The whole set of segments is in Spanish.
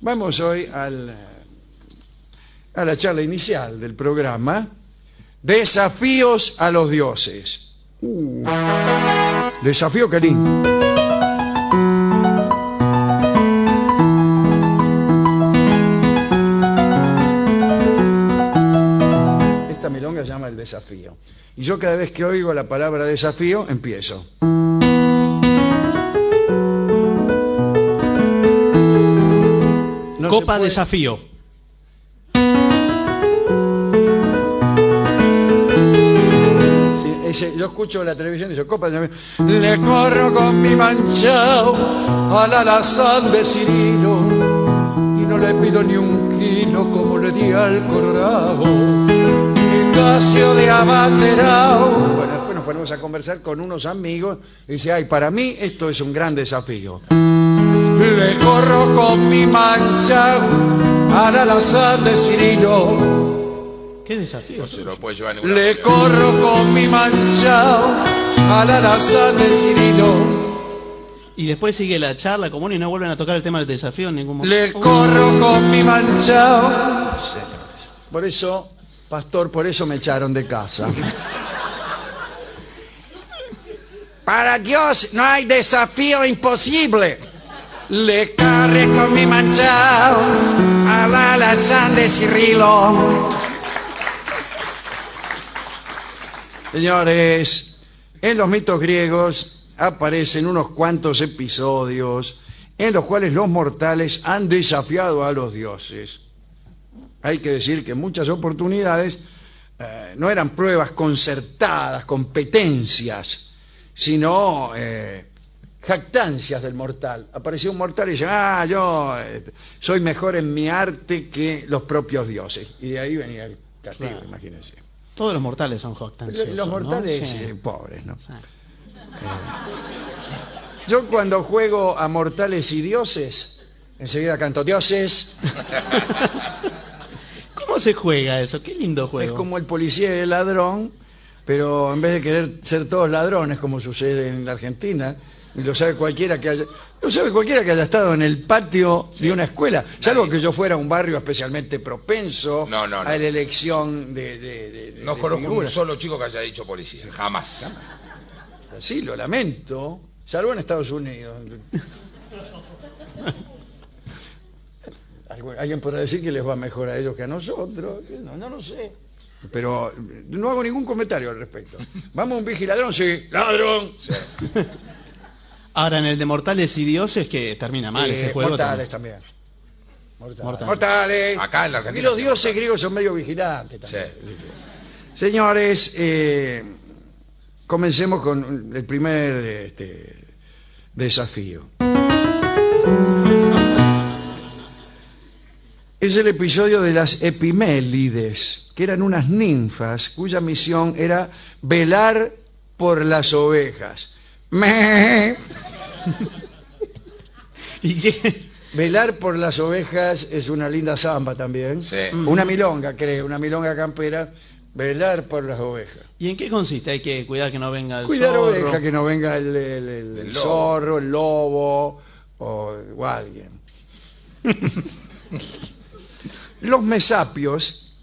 Vamos hoy al, a la charla inicial del programa. Desafíos a los dioses. Uh, desafío Karim. Esta milonga llama el desafío. Y yo cada vez que oigo la palabra desafío, empiezo. Copa puede- Desafío. Yo escucho la televisión y dice, copa de Le corro con mi manchao al alazán de Cirilo y no le pido ni un kilo como le di al colorado casio de abanderao. Bueno, después nos ponemos a conversar con unos amigos y dice, ay, para mí esto es un gran desafío. Le corro con mi manchao al alazán de Cirilo ¿Qué desafío? Se lo puede llevar ninguna le corro con mi manchao al alazán de Cirilo. Y después sigue la charla común y no vuelven a tocar el tema del desafío en ningún momento. Le corro con mi manchao. Señores. Por eso, pastor, por eso me echaron de casa. Para Dios no hay desafío imposible. Le con mi manchao al alazán de Cirilo. Señores, en los mitos griegos aparecen unos cuantos episodios en los cuales los mortales han desafiado a los dioses. Hay que decir que en muchas oportunidades eh, no eran pruebas concertadas, competencias, sino eh, jactancias del mortal. Apareció un mortal y dice, ah, yo eh, soy mejor en mi arte que los propios dioses. Y de ahí venía el castigo, Claro. imagínense. Todos los mortales son jactanciosos. Los ¿no? mortales Sí. eh, pobres, ¿no? Sí. Yo cuando juego a mortales y dioses, enseguida canto dioses, ¿Cómo se juega eso? Qué lindo es juego. como el policía y el ladrón, pero en vez de querer ser todos ladrones, como sucede en la Argentina, y lo sabe cualquiera que haya, lo sabe cualquiera que haya estado en el patio de una escuela, salvo que yo fuera a un barrio especialmente propenso No, no, no. a la elección de, de- de- de- No conozco un solo chico que haya dicho policía. Jamás. Sí, lo lamento, salvo en Estados Unidos. Algu- Alguien podrá decir que les va mejor a ellos que a nosotros, no, no lo sé. Pero eh, no hago ningún comentario al respecto. Vamos a un vigiladrón, sí, ladrón. Ahora, en el de mortales y dioses, que termina mal Eh, ese juego. mortales también. también. Mortales. Mortales. Mortales. Acá en la Aquí Argentina los sí, dioses mortales. griegos son medio vigilantes Sí. también. Señores, eh, comencemos con el primer este, desafío. Es el episodio de las epimélides, que eran unas ninfas cuya misión era velar por las ovejas. Me. ¿Y qué? Velar por las ovejas es una linda samba también. Sí. Una milonga, creo, una milonga campera. Velar por las ovejas. ¿Y en qué consiste? Hay que cuidar que no venga el Cuidar zorro. oveja, que no venga el, el- el- el El lobo. zorro, el lobo o, o alguien. Los mesapios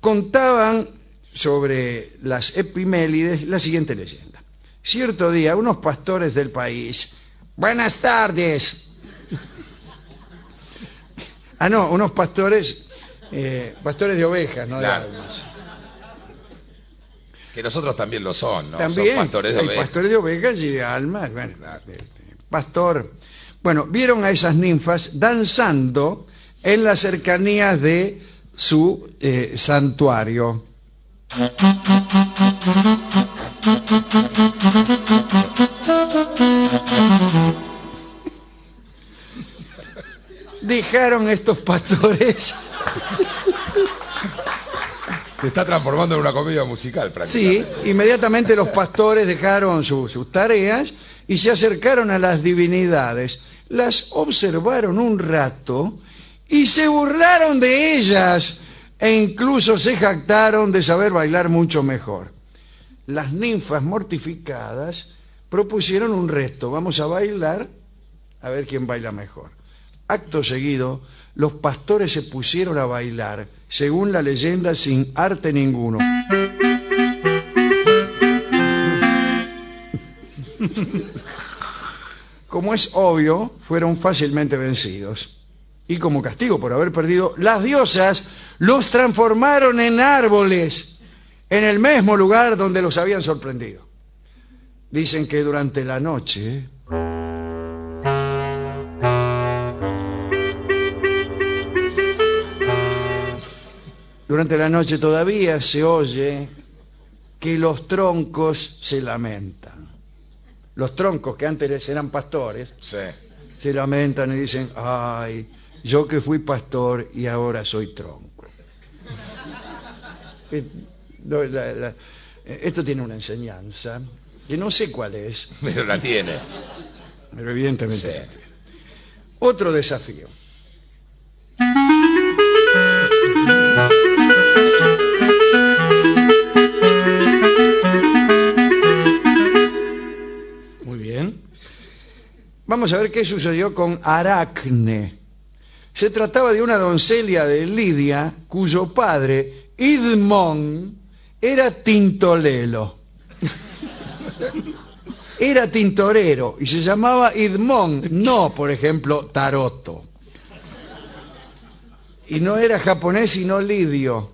contaban sobre las epimélides la siguiente leyenda. Cierto día, unos pastores del país, buenas tardes. Ah, no, unos pastores, eh, pastores de ovejas, no de almas. Que nosotros también lo son, ¿no? También Son pastores de hay ovejas. pastores de ovejas y de almas. Bueno, pastor. Bueno, vieron a esas ninfas danzando en las cercanías de su eh, santuario. Dejaron estos pastores Se está transformando en una comedia musical Sí, prácticamente. inmediatamente los pastores dejaron su- sus tareas y se acercaron a las divinidades. Las observaron un rato y se burlaron de ellas e incluso se jactaron de saber bailar mucho mejor. Las ninfas mortificadas propusieron un reto. Vamos a bailar a ver quién baila mejor. Acto seguido, los pastores se pusieron a bailar, según la leyenda, sin arte ninguno. Como es obvio, fueron fácilmente vencidos. Y como castigo por haber perdido, las diosas los transformaron en árboles en el mismo lugar donde los habían sorprendido. Dicen que durante la noche Durante la noche todavía se oye que los troncos se lamentan. Los troncos que antes eran pastores Sí. se lamentan y dicen, ay, yo que fui pastor y ahora soy tronco. Eh, Esto tiene una enseñanza que no sé cuál es, Pero la tiene. pero evidentemente Sí. la tiene. Otro desafío. Muy bien. Vamos a ver qué sucedió con Aracne. Se trataba de una doncella de Lidia cuyo padre, Idmón, era tintolelo. Era tintorero y se llamaba Idmón, no, por ejemplo, Taroto. Y no era japonés, sino lidio.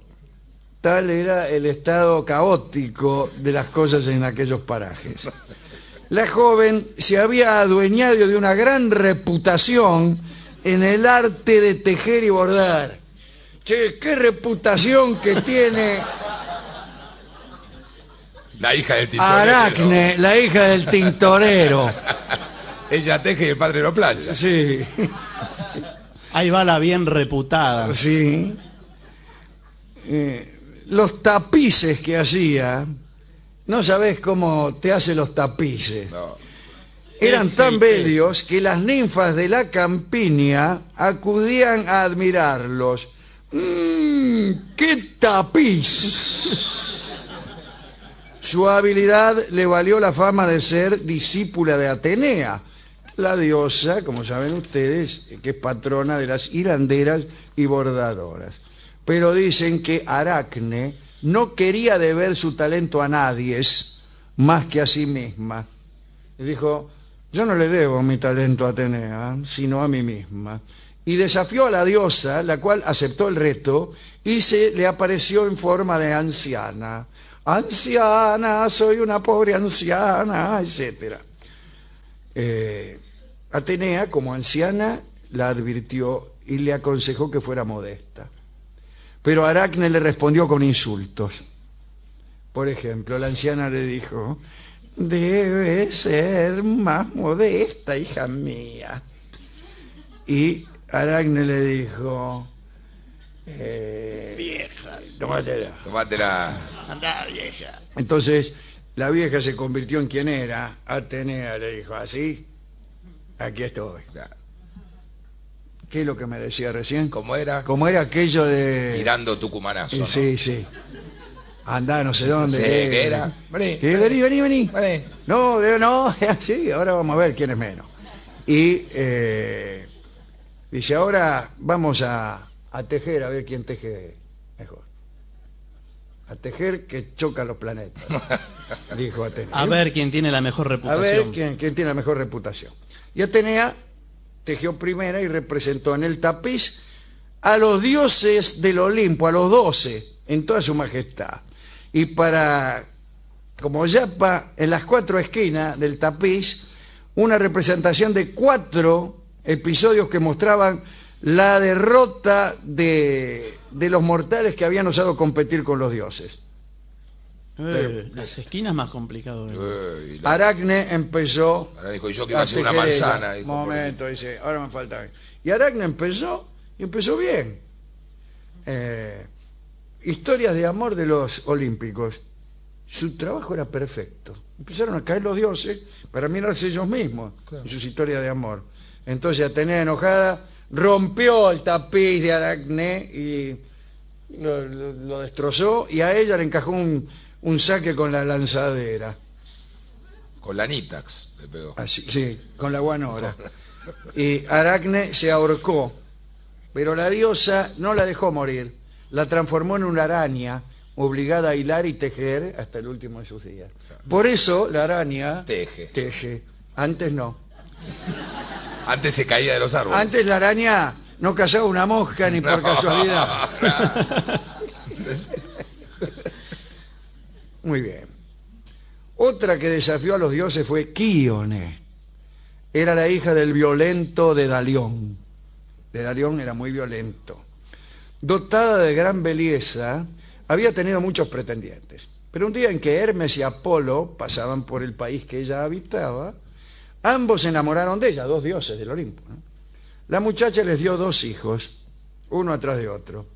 Tal era el estado caótico de las cosas en aquellos parajes. La joven se había adueñado de una gran reputación en el arte de tejer y bordar. Che, qué reputación que tiene La hija del tintorero. Aracne, la hija del tintorero. Ella teje y el padre lo plancha. Sí, Ahí va la bien reputada. sí. Eh, los tapices que hacía, no sabés cómo te hace los tapices. No. Eran tan bellos que las ninfas de la campiña acudían a admirarlos. ¡Mmm! ¡Qué tapiz! Su habilidad le valió la fama de ser discípula de Atenea, la diosa, como saben ustedes, que es patrona de las hilanderas y bordadoras. Pero dicen que Aracne no quería deber su talento a nadie más que a sí misma. Y dijo, yo no le debo mi talento a Atenea, sino a mí misma. Y desafió a la diosa, la cual aceptó el reto y se le apareció en forma de anciana. Anciana, soy una pobre anciana, etc. Eh, Atenea, como anciana, la advirtió y le aconsejó que fuera modesta. Pero Aracne le respondió con insultos. Por ejemplo, la anciana le dijo, debe ser más modesta, hija mía. Y Aracne le dijo, eh, vieja, tómatela. Tomátela. Andá, vieja. Entonces la vieja se convirtió en quien era. Atenea le dijo, así, aquí estoy. ¿Qué es lo que me decía recién? ¿Cómo era? Como era aquello de... Tirando tucumanazo. Sí, ¿no? sí, sí. Andá, no sé dónde. Sí, eh. ¿qué era? Vení. Vení, vení, vení. Vení. No, de- no, sí, ahora vamos a ver quién es menos. Y eh, dice, ahora vamos a, a tejer, a ver quién teje mejor. A tejer que choca los planetas, dijo Atenea. A ver quién tiene la mejor A reputación. ver quién, quién tiene la mejor reputación. Y Atenea tejió primera y representó en el tapiz a los dioses del Olimpo, a los doce, en toda su majestad. Y para, como yapa, en las cuatro esquinas del tapiz, una representación de cuatro episodios que mostraban la derrota de, de los mortales que habían osado competir con los dioses. Eh, las esquinas más complicado. Eh, la- Aracne empezó Ahora dijo yo que iba a ser una manzana. dijo, momento, dice, ahora me falta. Y Aracne empezó, y empezó bien. Eh, historias de amor de los olímpicos. Su trabajo era perfecto. Empezaron a caer los dioses para mirarse ellos mismos en sus historias de amor. Entonces Atenea enojada rompió el tapiz de Aracne y lo, lo- lo destrozó y a ella le encajó un, un saque con la lanzadera. Con la Nitax le pegó. Así, sí, con la guanora. Y Aracne se ahorcó, pero la diosa no la dejó morir. La transformó en una araña, obligada a hilar y tejer hasta el último de sus días. Por eso la araña Teje. teje. Antes no. Antes se caía de los árboles. Antes la araña no cazaba una mosca ni por casualidad. Muy bien. Otra que desafió a los dioses fue Kíone. Era la hija del violento de Dalión. De Dalión era muy violento. Dotada de gran belleza, había tenido muchos pretendientes. Pero un día en que Hermes y Apolo pasaban por el país que ella habitaba, ambos se enamoraron de ella, dos dioses del Olimpo. ¿no? La muchacha les dio dos hijos, uno atrás de otro.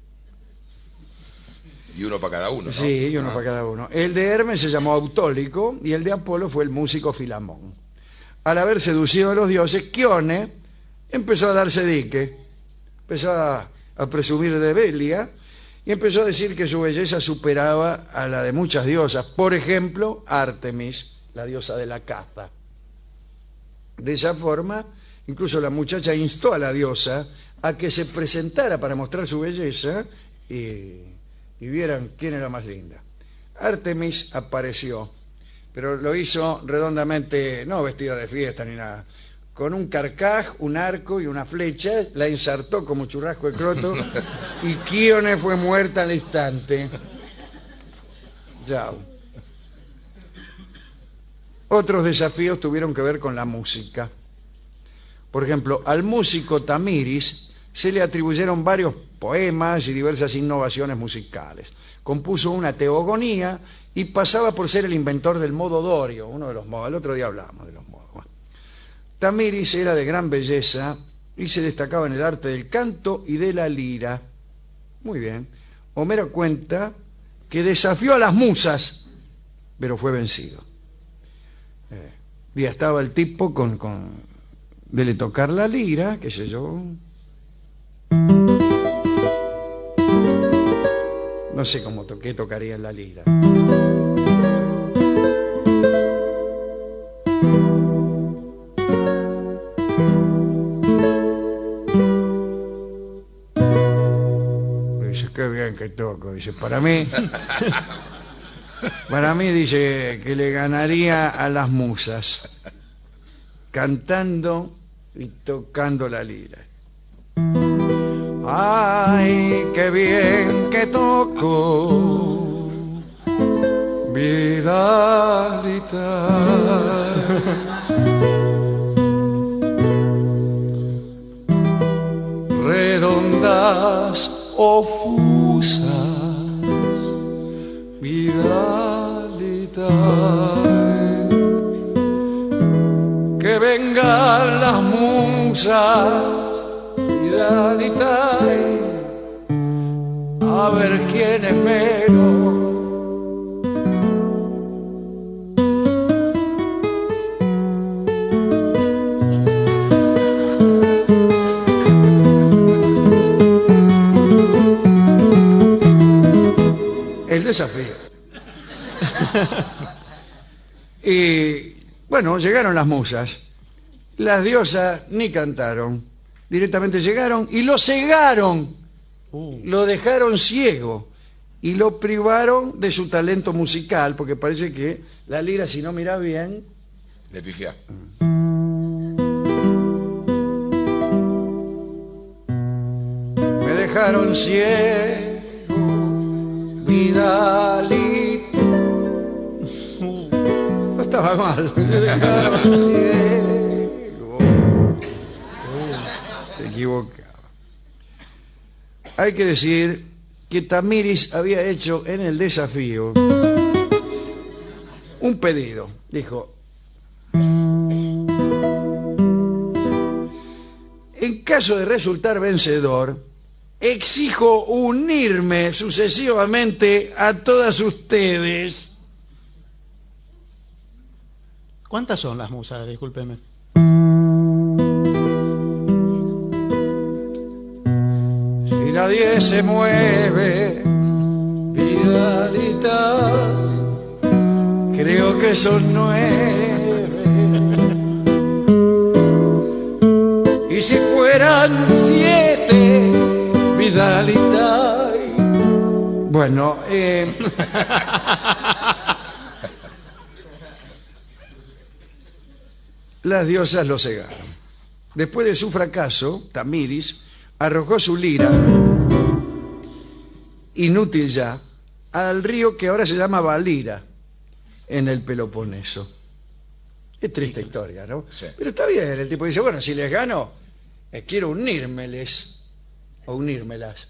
Y uno para cada uno. ¿no? Sí, y uno Ah. para cada uno. El de Hermes se llamó Autólico y el de Apolo fue el músico Filamón. Al haber seducido a los dioses, Kione empezó a darse dique, empezó a, a presumir de Belia y empezó a decir que su belleza superaba a la de muchas diosas, por ejemplo, Artemis, la diosa de la caza. De esa forma, incluso la muchacha instó a la diosa a que se presentara para mostrar su belleza y, y vieran quién era más linda. Artemis apareció, pero lo hizo redondamente, no vestida de fiesta ni nada, con un carcaj, un arco y una flecha, la ensartó como churrasco de croto y Kíone fue muerta al instante. Chao. Otros desafíos tuvieron que ver con la música. Por ejemplo, al músico Tamiris se le atribuyeron varios poemas y diversas innovaciones musicales. Compuso una teogonía y pasaba por ser el inventor del modo dorio, uno de los modos. El otro día hablamos de los. Tamiris era de gran belleza y se destacaba en el arte del canto y de la lira. Muy bien. Homero cuenta que desafió a las musas, pero fue vencido. Eh, y estaba el tipo con, con dele tocar la lira, qué sé yo. No sé cómo toqué, tocaría la lira. Que toco. Dice, para mí, para mí dice que le ganaría a las musas, cantando y tocando la lira. Ay, qué bien que toco, Vidalita. Redondas o Que vengan las musas Dalita, a ver quién es menos. Bueno, llegaron las musas. Las diosas ni cantaron. Directamente llegaron y lo cegaron. Lo dejaron ciego. Y lo privaron de su talento musical, porque parece que la lira, si no mira bien, Le pifia. me dejaron ciego, Vidalito. Se equivocaba. Hay que decir que Tamiris había hecho en el desafío un pedido. Dijo, en caso de resultar vencedor, exijo unirme sucesivamente a todas ustedes. ¿Cuántas son las musas? Discúlpeme. Si nadie se mueve, Vidalita, creo que son nueve. Y si fueran siete, Vidalita. Bueno, eh, las diosas lo cegaron. Después de su fracaso, Tamiris arrojó su lira, inútil ya, al río que ahora se llama Valira, en el Peloponeso. Es triste historia, ¿no? Sí. Pero está bien, el tipo dice, bueno, si les gano, eh, quiero unírmeles, o unírmelas.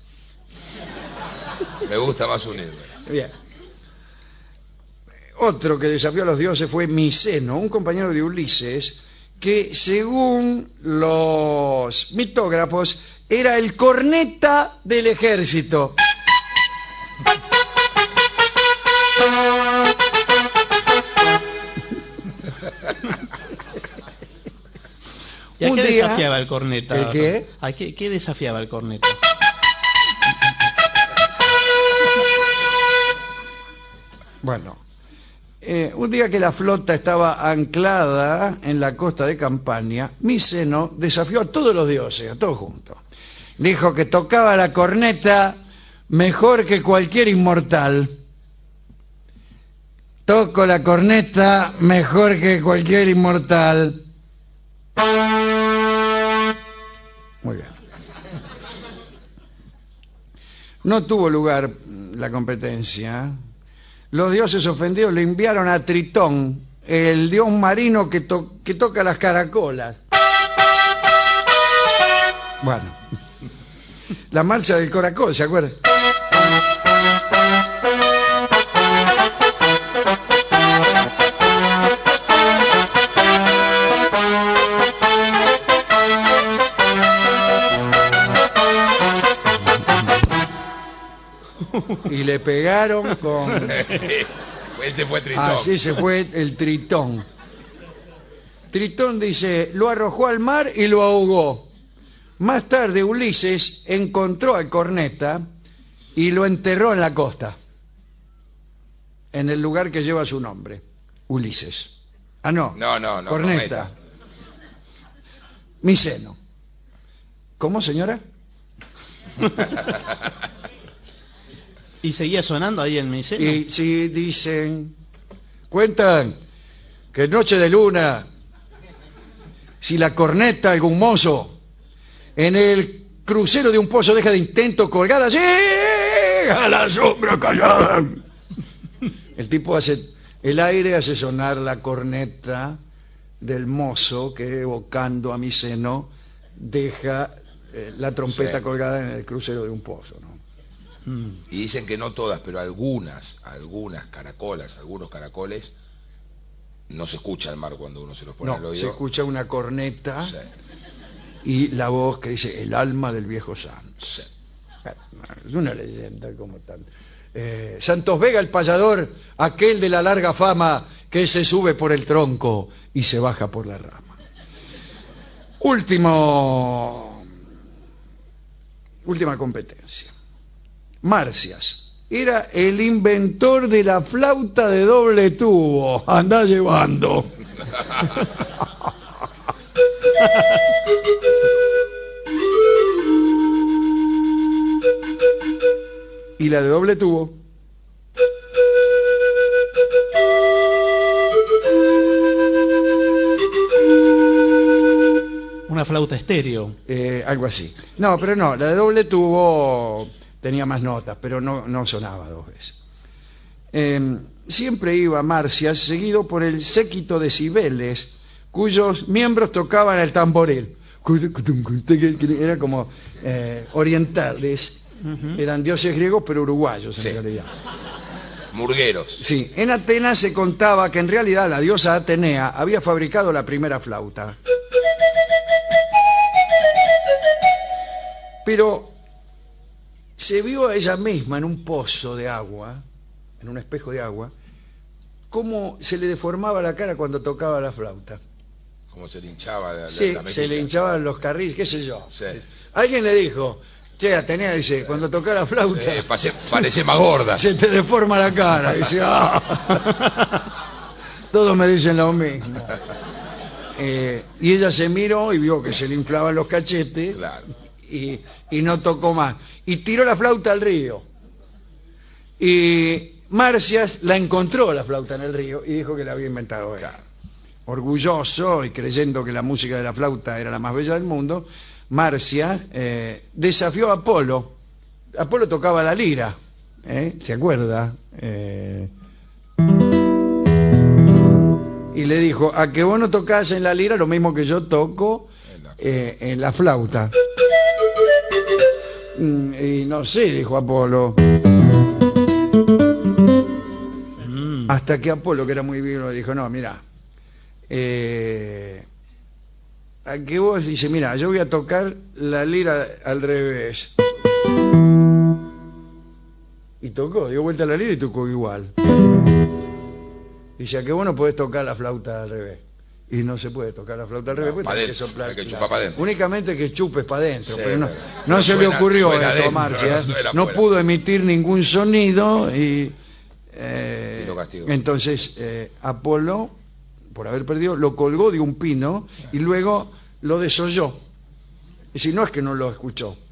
Me gusta más unirme. Bien. Otro que desafió a los dioses fue Miceno, un compañero de Ulises, que según los mitógrafos era el corneta del ejército. ¿Y a qué día- desafiaba el corneta? ¿El qué? ¿A qué, qué desafiaba el corneta? Bueno, eh, un día que la flota estaba anclada en la costa de Campania, Miceno desafió a todos los dioses, a todos juntos. Dijo que tocaba la corneta mejor que cualquier inmortal. Toco la corneta mejor que cualquier inmortal. Muy bien. No tuvo lugar la competencia. Los dioses ofendidos le enviaron a Tritón, el dios marino que, to- que toca las caracolas. Bueno, la marcha del caracol, ¿se acuerdan? Y le pegaron con... Ese fue Tritón. Así se fue el Tritón. Tritón dice, lo arrojó al mar y lo ahogó. Más tarde Ulises encontró al corneta y lo enterró en la costa, en el lugar que lleva su nombre, Ulises. Ah, no. No, no, no, Corneta. corneta. Miceno. ¿Cómo, señora? ¿Y seguía sonando ahí en Miceno? Y si dicen, cuentan que en noche de luna, si la corneta algún mozo en el crucero de un pozo deja de intento colgada, ¡sí! a la sombra callada. El tipo hace, el aire hace sonar la corneta del mozo que evocando a mi seno deja eh, la trompeta Sí. colgada en el crucero de un pozo. ¿no? Y dicen que no todas, pero algunas, algunas caracolas, algunos caracoles, no se escucha el mar cuando uno se los pone al No, se oído. escucha una corneta. Sí, y la voz que dice el alma del viejo santo. sí. Es una leyenda como tal. Eh, Santos Vega, el payador, aquel de la larga fama que se sube por el tronco y se baja por la rama. Último. Última competencia. Marcias. Era el inventor de la flauta de doble tubo. Anda llevando. y la de doble tubo. Una flauta estéreo. eh, algo así. No, pero no, la de doble tubo tenía más notas, pero no, no sonaba dos veces. Eh, siempre iba Marcias seguido por el séquito de cibeles, cuyos miembros tocaban el tamboril. Era como eh, orientales, eran dioses griegos, pero uruguayos en Sí. realidad. Murgueros. Sí, en Atenas se contaba que en realidad la diosa Atenea había fabricado la primera flauta. Pero se vio a ella misma en un pozo de agua, en un espejo de agua, cómo se le deformaba la cara cuando tocaba la flauta. Como se le hinchaba la, Sí, la se le hinchaban los carriles, qué sé yo. Sí. Alguien le dijo, che, Atenea dice, cuando toca la flauta... Eh, pase- parece más gorda. se te deforma la cara. Dice, "Ah". Todos me dicen lo mismo. Eh, y ella se miró y vio que se le inflaban los cachetes Claro. y, y no tocó más. Y tiró la flauta al río. Y Marcias la encontró la flauta en el río y dijo que la había inventado él. Orgulloso y creyendo que la música de la flauta era la más bella del mundo, Marcia eh, desafió a Apolo. Apolo tocaba la lira, ¿eh? ¿se acuerda? Eh, y le dijo, a que vos no tocás en la lira lo mismo que yo toco eh, en la flauta. Mm, Y no sé, dijo Apolo. Hasta que Apolo, que era muy vivo, dijo, no, mira, eh, a que vos dice, mira, yo voy a tocar la lira al revés. Y tocó, dio vuelta la lira y tocó igual. Dice, a que vos no podés tocar la flauta al revés. Y no se puede tocar la flauta al revés, porque tenés que soplar. hay que chupar claro. pa' dentro. Únicamente que chupes para adentro, Sí, pero no, no no se le suena- ocurrió suena esto a adentro, Marcia. no No pudo emitir ningún sonido y... eh, Y lo castigó. entonces eh, Apolo, por haber perdido, lo colgó de un pino y luego lo desolló. Y si no es que no lo escuchó.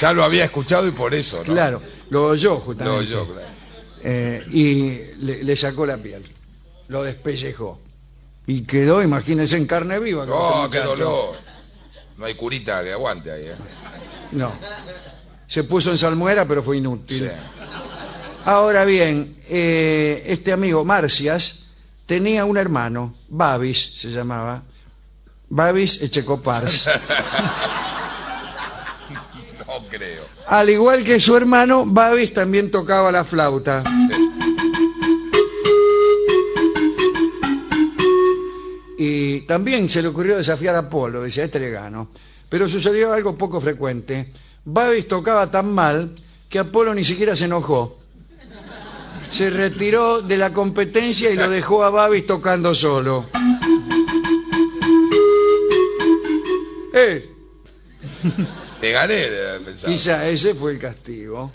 Ya lo había escuchado y por eso, ¿no? Claro, lo oyó Lo justamente. yo, claro. Eh, y le, le sacó la piel, lo despellejó. Y quedó, imagínense, en carne viva. Oh, qué dolor. No hay curita que aguante ahí, ¿eh? No. Se puso en salmuera, pero fue inútil. Sí. Ahora bien, eh, este amigo Marcias tenía un hermano, Babis se llamaba, Babis Echecopars. No creo. Al igual que su hermano, Babis también tocaba la flauta. Y también se le ocurrió desafiar a Apolo, decía, a este le gano. Pero sucedió algo poco frecuente. Babis tocaba tan mal que Apolo ni siquiera se enojó. Se retiró de la competencia y lo dejó a Babis tocando solo. ¡Eh! Debe. Quizá ese fue el castigo.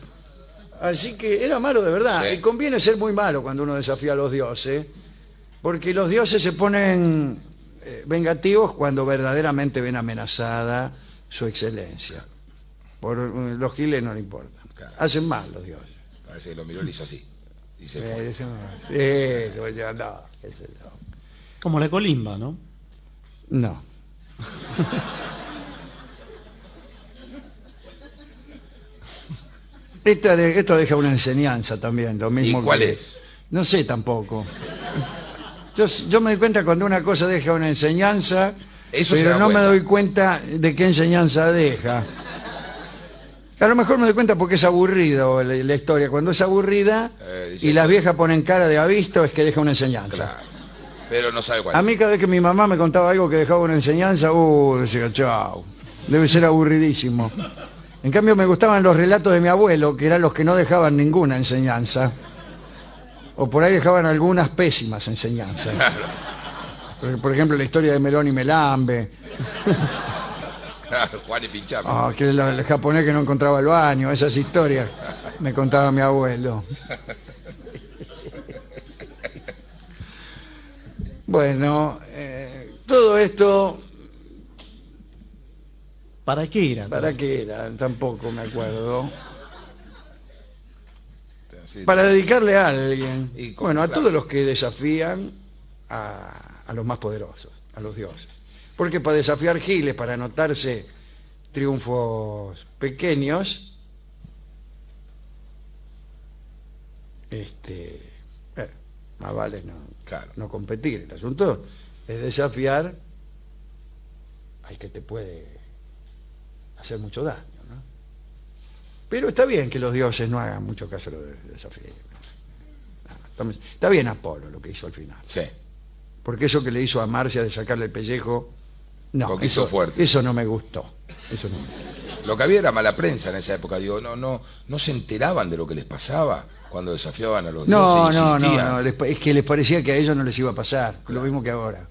Así que era malo de verdad. Sí. Y conviene ser muy malo cuando uno desafía a los dioses, porque los dioses se ponen eh, vengativos cuando verdaderamente ven amenazada su excelencia. Por eh, los giles no le importa. Claro. Hacen mal los dioses. Parece que lo miró y le hizo así. Y se fue. Eh, Sí, como yo, no, qué sé yo. Como la colimba, ¿no? No. Esta de- esto deja una enseñanza también, lo mismo ¿Y cuál que- es? No sé tampoco. Yo, yo me doy cuenta cuando una cosa deja una enseñanza, Eso se pero da no me cuenta. doy cuenta de qué enseñanza deja. A lo mejor me doy cuenta porque es aburrido la, la historia. Cuando es aburrida Eh, dice- y las viejas ponen cara de avisto es que deja una enseñanza. Claro. Pero no sabe cuál. A mí cada vez que mi mamá me contaba algo que dejaba una enseñanza, uh, decía, chao, debe ser aburridísimo. En cambio me gustaban los relatos de mi abuelo, que eran los que no dejaban ninguna enseñanza. O por ahí dejaban algunas pésimas enseñanzas. Por, por ejemplo, la historia de Melón y Melambe, Juan y Pinchame. ah, que el, el japonés que no encontraba el baño, esas historias me contaba mi abuelo. Bueno, eh, todo esto ¿Para qué era? ¿Para qué era? Tampoco me acuerdo. Sí. Para dedicarle a alguien. Y con- bueno, a claro. todos los que desafían a, a los más poderosos, a los dioses. Porque para desafiar giles, para anotarse triunfos pequeños, este, eh, más vale no, Claro. no competir. El asunto es desafiar al que te puede hacer mucho daño. ¿no? Pero está bien que los dioses no hagan mucho caso de. No, estamos- Está bien Apolo lo que hizo al final. Sí. Porque eso que le hizo a Marcia de sacarle el pellejo, no, eso, fuerte. eso no me gustó. Eso no me gustó. Lo que había era mala prensa en esa época, digo, no, no, no se enteraban de lo que les pasaba cuando desafiaban a los No, dioses. no, no, no, pa- es que les parecía que a ellos no les iba a pasar, lo mismo que ahora.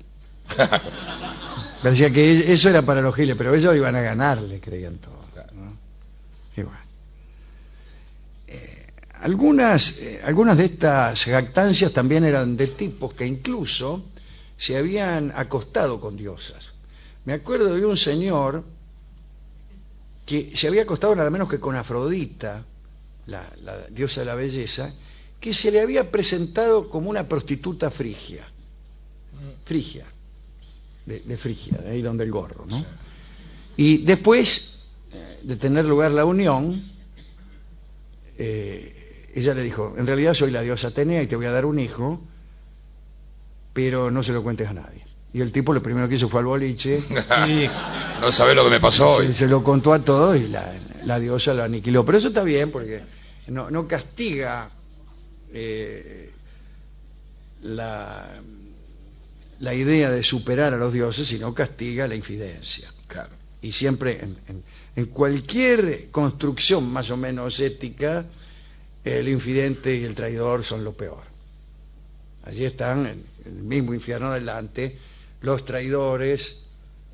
Parecía que e- eso era para los giles, pero ellos iban a ganarle, creían todos. ¿no? Eh, algunas, eh, algunas de estas jactancias también eran de tipos que incluso se habían acostado con diosas. Me acuerdo de un señor que se había acostado nada menos que con Afrodita, la diosa de la belleza, que se le había presentado como una prostituta frigia. Frigia, de, de Frigia, de ahí donde el gorro, ¿no? Y después eh, de tener lugar la unión, eh, ella le dijo, en realidad soy la diosa Atenea y te voy a dar un hijo, pero no se lo cuentes a nadie. Y el tipo lo primero que hizo fue al boliche, No sabés lo que me pasó hoy. se, se lo contó a todos y la, la diosa lo aniquiló. Pero eso está bien porque no, no castiga eh, la, la idea de superar a los dioses, sino castiga la infidencia. Claro. Y siempre en, en- en cualquier construcción más o menos ética, el infidente y el traidor son lo peor. Allí están, en el mismo infierno adelante, los traidores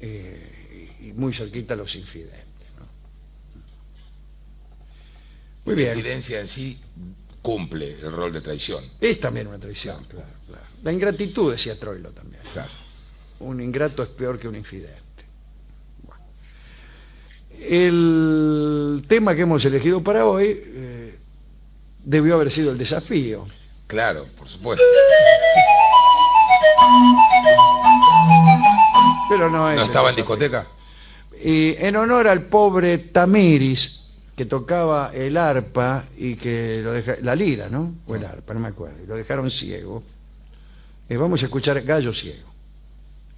eh, y muy cerquita los infidentes. ¿no? Muy La bien. evidencia en sí cumple el rol de traición. Es también una traición, claro, claro. La ingratitud, decía Troilo también. Claro. Un ingrato es peor que un infidente. Bueno. El tema que hemos elegido para hoy eh, debió haber sido el desafío. Claro, por supuesto. Pero no es. ¿No estaba en discoteca? Y en honor al pobre Tamiris, que tocaba el arpa y que lo deja, la lira, ¿no? O el arpa, no me acuerdo. Y lo dejaron ciego. Eh, vamos a escuchar Gallo Ciego.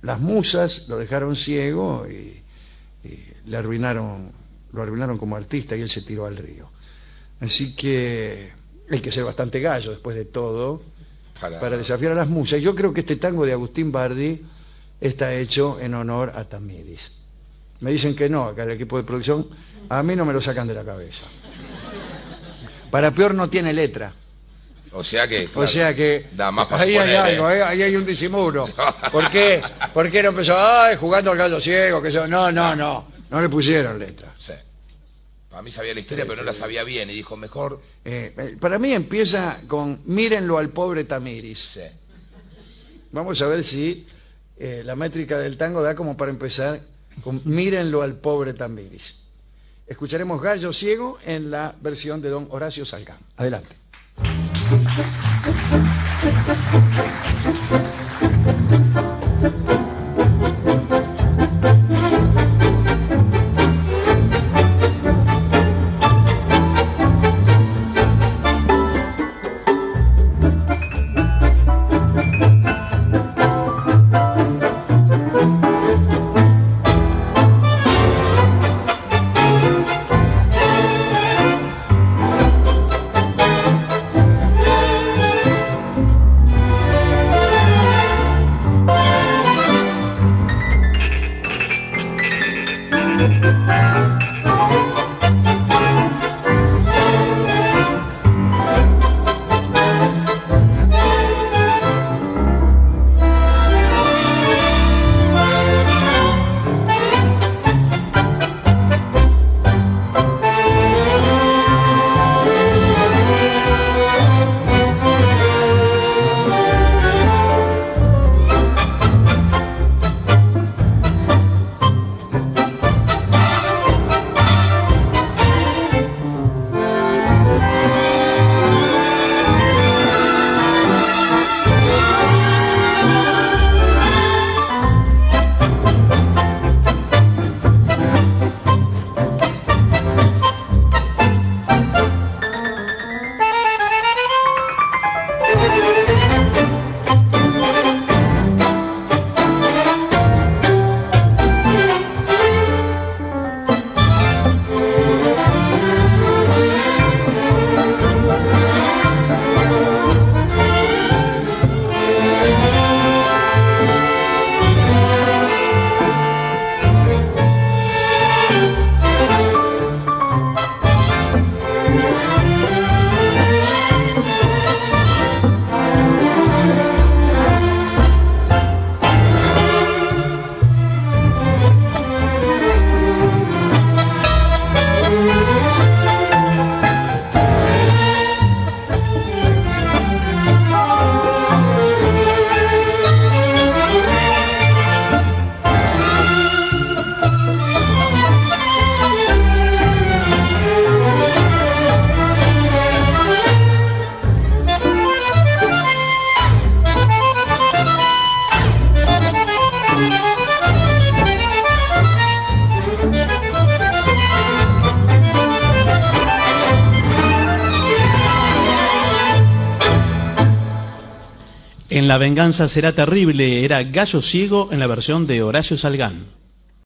Las musas lo dejaron ciego y, y le arruinaron, lo arruinaron como artista y él se tiró al río. Así que hay que ser bastante gallo después de todo Para- para desafiar a las musas. Yo creo que este tango de Agustín Bardi está hecho en honor a Tamiris. Me dicen que no, acá el equipo de producción, a mí no me lo sacan de la cabeza. Para peor no tiene letra. O sea que. O sea que Da más para ahí hay algo, ¿eh? ¿eh? ahí hay un disimulo. ¿Por qué? ¿Por qué no empezó, ay, jugando al gallo ciego? Que eso? No, no, no, no le pusieron letra. Sí. Para mí sabía la historia, pero no la sabía bien. Y dijo, mejor. Eh, eh, para mí empieza con mírenlo al pobre Tamiris. Sí. Vamos a ver si eh, la métrica del tango da como para empezar con mírenlo al pobre Tamiris. Escucharemos Gallo Ciego en la versión de don Horacio Salgán. Adelante. Thank you. La venganza será terrible era Gallo Ciego en la versión de Horacio Salgán.